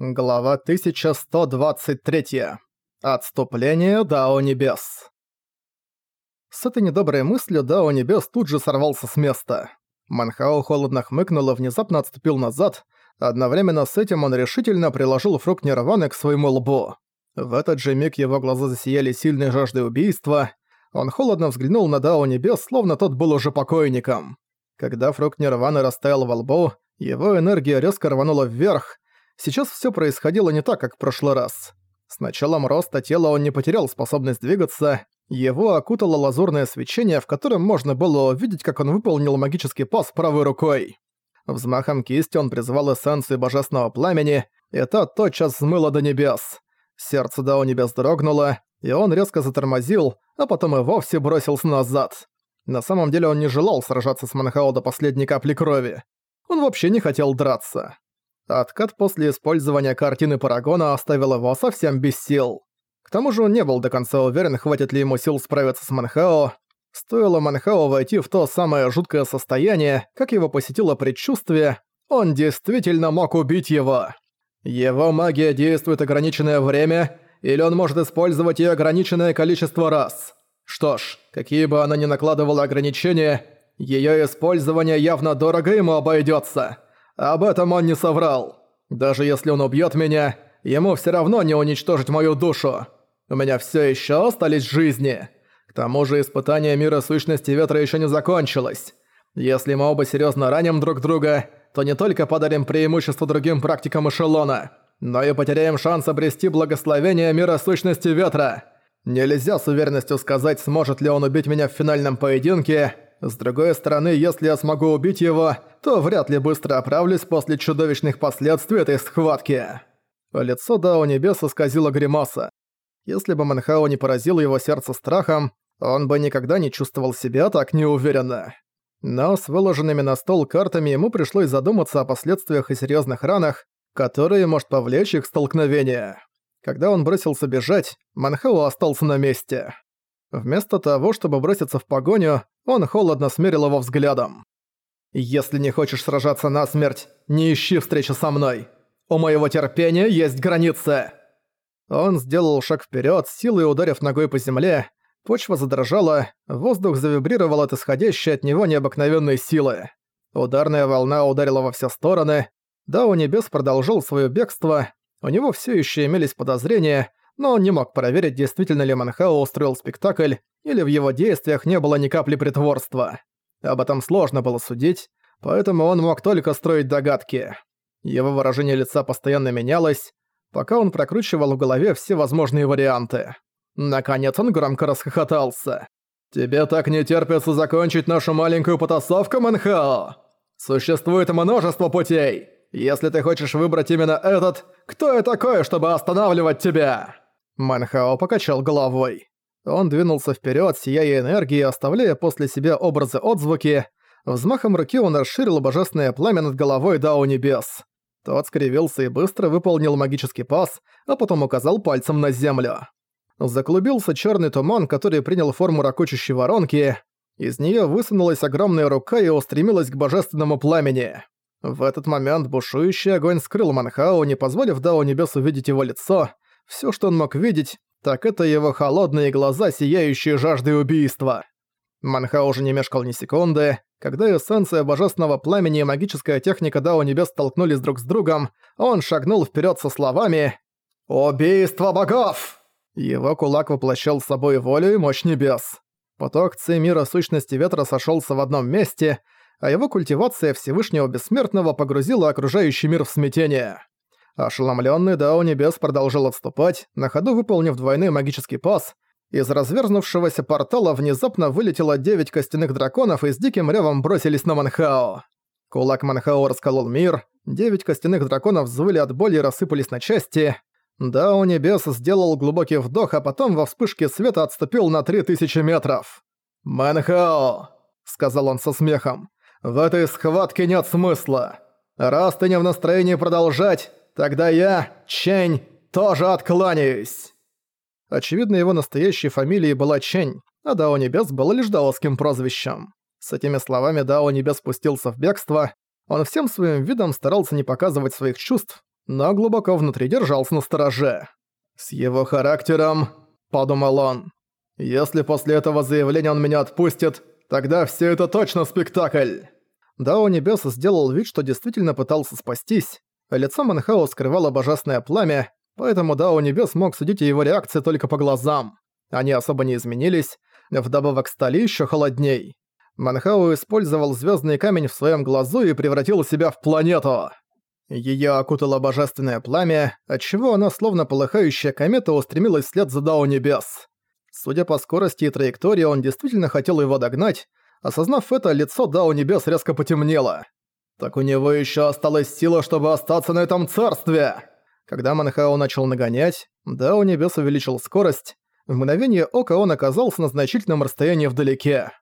Глава 1123. Отступление Дао Небес. С этой недоброй мыслью Дао Небес тут же сорвался с места. Манхао холодно хмыкнул и внезапно отступил назад. Одновременно с этим он решительно приложил фрукт Нирваны к своему лбу. В этот же миг его глаза засияли сильной жаждой убийства. Он холодно взглянул на Дао Небес, словно тот был уже покойником. Когда фрукт Нирваны растаял во лбу, его энергия резко рванула вверх, Сейчас все происходило не так, как в прошлый раз. С началом роста тела он не потерял способность двигаться, его окутало лазурное свечение, в котором можно было увидеть, как он выполнил магический пас правой рукой. Взмахом кисти он призвал эссенцию божественного пламени, и та тотчас смыла до небес. Сердце Дао Небес дрогнуло, и он резко затормозил, а потом и вовсе бросился назад. На самом деле он не желал сражаться с Манхао до последней капли крови. Он вообще не хотел драться. Откат после использования картины Парагона оставил его совсем без сил. К тому же он не был до конца уверен, хватит ли ему сил справиться с Манхао. Стоило Манхао войти в то самое жуткое состояние, как его посетило предчувствие, он действительно мог убить его. Его магия действует ограниченное время, или он может использовать ее ограниченное количество раз. Что ж, какие бы она ни накладывала ограничения, ее использование явно дорого ему обойдется. Об этом он не соврал. Даже если он убьет меня, ему все равно не уничтожить мою душу. У меня все еще остались жизни. К тому же испытание мира сущности ветра еще не закончилось. Если мы оба серьезно раним друг друга, то не только подарим преимущество другим практикам эшелона, но и потеряем шанс обрести благословение мира сущности ветра. Нельзя с уверенностью сказать, сможет ли он убить меня в финальном поединке, с другой стороны, если я смогу убить его, то вряд ли быстро оправлюсь после чудовищных последствий этой схватки. Лицо Дао Небес исказило гримаса. Если бы Манхао не поразил его сердце страхом, он бы никогда не чувствовал себя так неуверенно. Но с выложенными на стол картами ему пришлось задуматься о последствиях и серьезных ранах, которые может повлечь их столкновение. Когда он бросился бежать, Манхао остался на месте. Вместо того, чтобы броситься в погоню, он холодно смерил его взглядом. «Если не хочешь сражаться насмерть, не ищи встречи со мной. У моего терпения есть границы!» Он сделал шаг вперед, силой ударив ногой по земле. Почва задрожала, воздух завибрировал от исходящей от него необыкновенной силы. Ударная волна ударила во все стороны. Да, у небес продолжил свое бегство. У него все еще имелись подозрения, но он не мог проверить, действительно ли Манхао устроил спектакль, или в его действиях не было ни капли притворства. Об этом сложно было судить, поэтому он мог только строить догадки. Его выражение лица постоянно менялось, пока он прокручивал в голове все возможные варианты. Наконец он громко расхохотался. «Тебе так не терпится закончить нашу маленькую потасовку, Манхао? Существует множество путей. Если ты хочешь выбрать именно этот, кто я такой, чтобы останавливать тебя?» Манхао покачал головой. Он двинулся вперед, сияя энергией, оставляя после себя образы-отзвуки. Взмахом руки он расширил божественное пламя над головой Дао Небес. Тот скривился и быстро выполнил магический пас, а потом указал пальцем на землю. Заклубился черный туман, который принял форму ракочущей воронки. Из нее высунулась огромная рука и устремилась к божественному пламени. В этот момент бушующий огонь скрыл Манхао, не позволив Дао Небес увидеть его лицо, Всё, что он мог видеть, так это его холодные глаза, сияющие жаждой убийства. Манха уже не мешкал ни секунды. Когда эссенция божественного пламени и магическая техника Дао Небес столкнулись друг с другом, он шагнул вперед со словами «Убийство богов!». Его кулак воплощал собой волю и мощь небес. Поток ци мира сущности ветра сошелся в одном месте, а его культивация Всевышнего Бессмертного погрузила окружающий мир в смятение. Ошеломлённый Дао Небес продолжил отступать, на ходу выполнив двойной магический пас. Из развернувшегося портала внезапно вылетело девять костяных драконов и с диким ревом бросились на Манхао. Кулак Манхао расколол мир, девять костяных драконов взвыли от боли и рассыпались на части. Дао Небес сделал глубокий вдох, а потом во вспышке света отступил на три тысячи метров. «Манхао!» — сказал он со смехом. «В этой схватке нет смысла. Раз ты не в настроении продолжать, Тогда я, Чень, тоже откланяюсь!» Очевидно, его настоящей фамилией была Чень, а Дао Небес было лишь даосским прозвищем. С этими словами Дао Небес спустился в бегство. Он всем своим видом старался не показывать своих чувств, но глубоко внутри держался на стороже. «С его характером», — подумал он, — «если после этого заявления он меня отпустит, тогда все это точно спектакль». Дао Небес сделал вид, что действительно пытался спастись, лицо Манхао скрывало божественное пламя, поэтому Дао Небес мог судить о его реакции только по глазам. Они особо не изменились, вдобавок стали еще холодней. Манхау использовал звездный камень в своем глазу и превратил себя в планету. Ее окутало божественное пламя, отчего она, словно полыхающая комета, устремилась вслед за Дао Небес. Судя по скорости и траектории, он действительно хотел его догнать. Осознав это, лицо Дао Небес резко потемнело. Так у него еще осталась сила, чтобы остаться на этом царстве. Когда Манхао начал нагонять, Дао Небес увеличил скорость. В мгновение ока он оказался на значительном расстоянии вдалеке.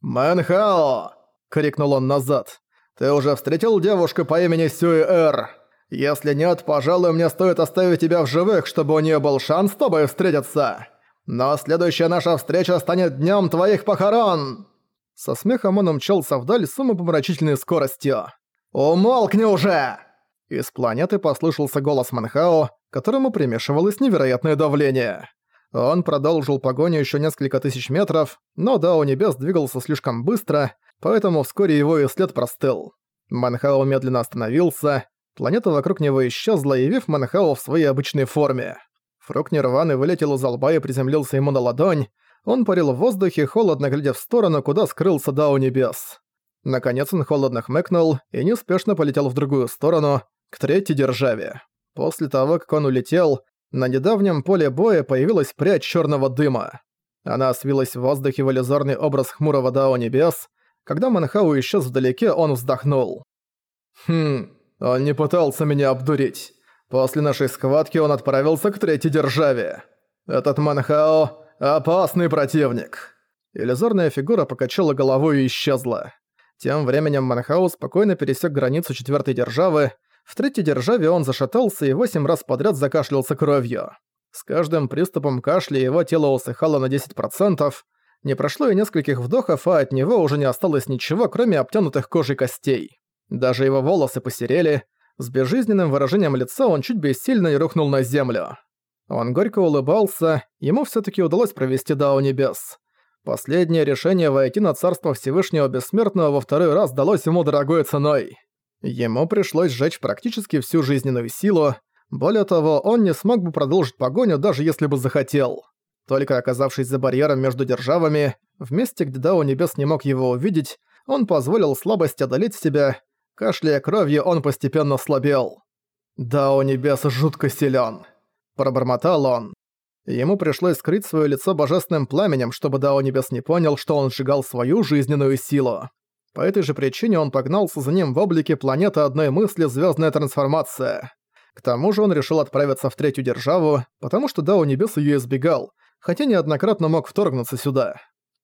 «Мэнхао!» — крикнул он назад. «Ты уже встретил девушку по имени Сюэ-Эр? Если нет, пожалуй, мне стоит оставить тебя в живых, чтобы у нее был шанс с тобой встретиться. Но следующая наша встреча станет днем твоих похорон!» Со смехом он умчался вдаль с умопомрачительной скоростью. «Умолкни уже!» Из планеты послышался голос Манхао, которому примешивалось невероятное давление. Он продолжил погоню еще несколько тысяч метров, но Дао Небес двигался слишком быстро, поэтому вскоре его и след простыл. Манхао медленно остановился, планета вокруг него исчезла, явив Манхао в своей обычной форме. Фрук Нирваны вылетел из лба и приземлился ему на ладонь, он парил в воздухе, холодно глядя в сторону, куда скрылся Дао Небес. Наконец он холодно хмыкнул и неспешно полетел в другую сторону, к третьей державе. После того, как он улетел, на недавнем поле боя появилась прядь черного дыма. Она свилась в воздухе в иллюзорный образ хмурого Дао Небес. Когда Манхау исчез вдалеке, он вздохнул. «Хм, он не пытался меня обдурить. После нашей схватки он отправился к третьей державе. Этот Манхао — опасный противник». Иллюзорная фигура покачала головой и исчезла. Тем временем Манхау спокойно пересек границу четвертой державы, в третьей державе он зашатался и восемь раз подряд закашлялся кровью. С каждым приступом кашля его тело усыхало на 10%. Не прошло и нескольких вдохов, а от него уже не осталось ничего, кроме обтянутых кожей костей. Даже его волосы посерели. С безжизненным выражением лица он чуть бессильно и рухнул на землю. Он горько улыбался, ему все таки удалось провести Дао Небес. Последнее решение войти на Царство Всевышнего Бессмертного во второй раз далось ему дорогой ценой. Ему пришлось сжечь практически всю жизненную силу, более того, он не смог бы продолжить погоню, даже если бы захотел. Только оказавшись за барьером между державами, в месте, где Дао Небес не мог его увидеть, он позволил слабости одолеть себя, кашляя кровью, он постепенно слабел. «Дао Небес жутко силен, пробормотал он. Ему пришлось скрыть свое лицо божественным пламенем, чтобы Дао Небес не понял, что он сжигал свою жизненную силу. По этой же причине он погнался за ним в облике планеты одной мысли «Звездная трансформация». К тому же он решил отправиться в третью державу, потому что Дао Небес её избегал, хотя неоднократно мог вторгнуться сюда.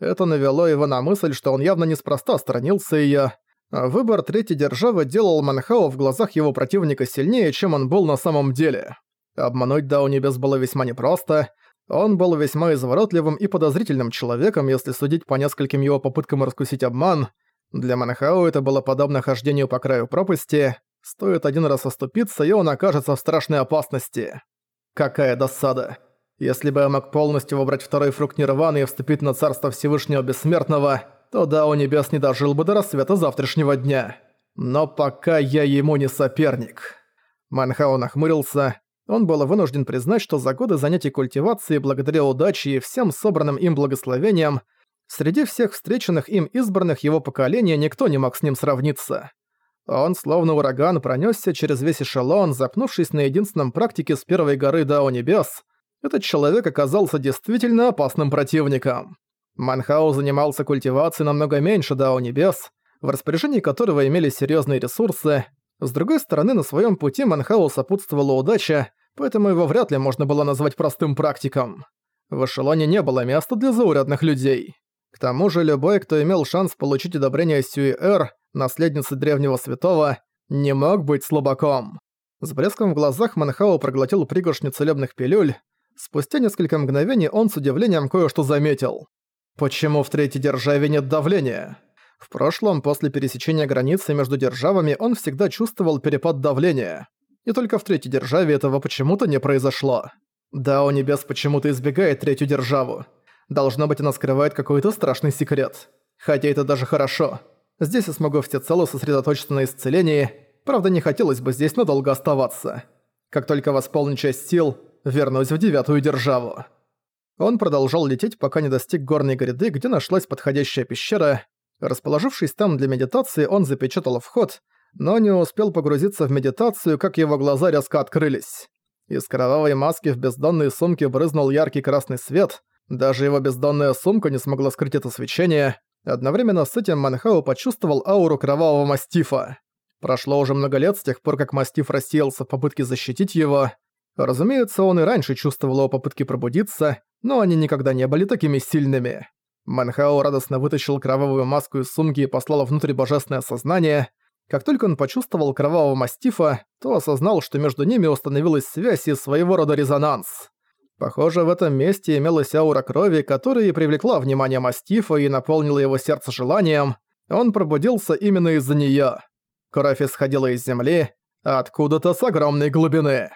Это навело его на мысль, что он явно неспроста сторонился её. Выбор третьей державы делал Манхао в глазах его противника сильнее, чем он был на самом деле. Обмануть Дао Небес было весьма непросто, он был весьма изворотливым и подозрительным человеком, если судить по нескольким его попыткам раскусить обман – для Манхао это было подобно хождению по краю пропасти. Стоит один раз оступиться, и он окажется в страшной опасности. Какая досада. Если бы я мог полностью выбрать второй фрукт Нирваны и вступить на царство Всевышнего Бессмертного, то да, у Небес не дожил бы до рассвета завтрашнего дня. Но пока я ему не соперник. Манхао нахмурился. Он был вынужден признать, что за годы занятий культивацией благодаря удаче и всем собранным им благословениям Среди всех встреченных им избранных его поколения никто не мог с ним сравниться. Он, словно ураган, пронесся через весь эшелон, запнувшись на единственном практике с первой горы Дао Небес. Этот человек оказался действительно опасным противником. Манхау занимался культивацией намного меньше Дао Небес, в распоряжении которого имелись серьезные ресурсы. С другой стороны, на своем пути Манхау сопутствовала удача, поэтому его вряд ли можно было назвать простым практиком. В эшелоне не было места для заурядных людей. К тому же любой, кто имел шанс получить одобрение Сюи-Эр, наследницы древнего святого, не мог быть слабаком. С блеском в глазах Манхао проглотил пригоршню целебных пилюль. Спустя несколько мгновений он с удивлением кое-что заметил. Почему в третьей державе нет давления? В прошлом, после пересечения границы между державами, он всегда чувствовал перепад давления. и только в третьей державе этого почему-то не произошло. Дао Небес почему-то избегает третью державу. Должно быть, она скрывает какой-то страшный секрет. Хотя это даже хорошо. Здесь я смогу всецело сосредоточиться на исцелении, правда не хотелось бы здесь надолго оставаться. Как только восполню часть сил, вернусь в девятую державу. Он продолжал лететь, пока не достиг горной гряды, где нашлась подходящая пещера. Расположившись там для медитации, он запечатал вход, но не успел погрузиться в медитацию, как его глаза резко открылись. Из кровавой маски в бездонной сумке брызнул яркий красный свет. Даже его бездонная сумка не смогла скрыть это свечение. Одновременно с этим Манхау почувствовал ауру кровавого мастифа. Прошло уже много лет с тех пор, как мастиф рассеялся в попытке защитить его. Разумеется, он и раньше чувствовал его попытки пробудиться, но они никогда не были такими сильными. Манхао радостно вытащил кровавую маску из сумки и послал внутрь божественное сознание. Как только он почувствовал кровавого мастифа, то осознал, что между ними установилась связь и своего рода резонанс. Похоже, в этом месте имелась аура крови, которая и привлекла внимание мастифа и наполнила его сердце желанием. Он пробудился именно из-за неё. Кровь исходила из земли, откуда-то с огромной глубины.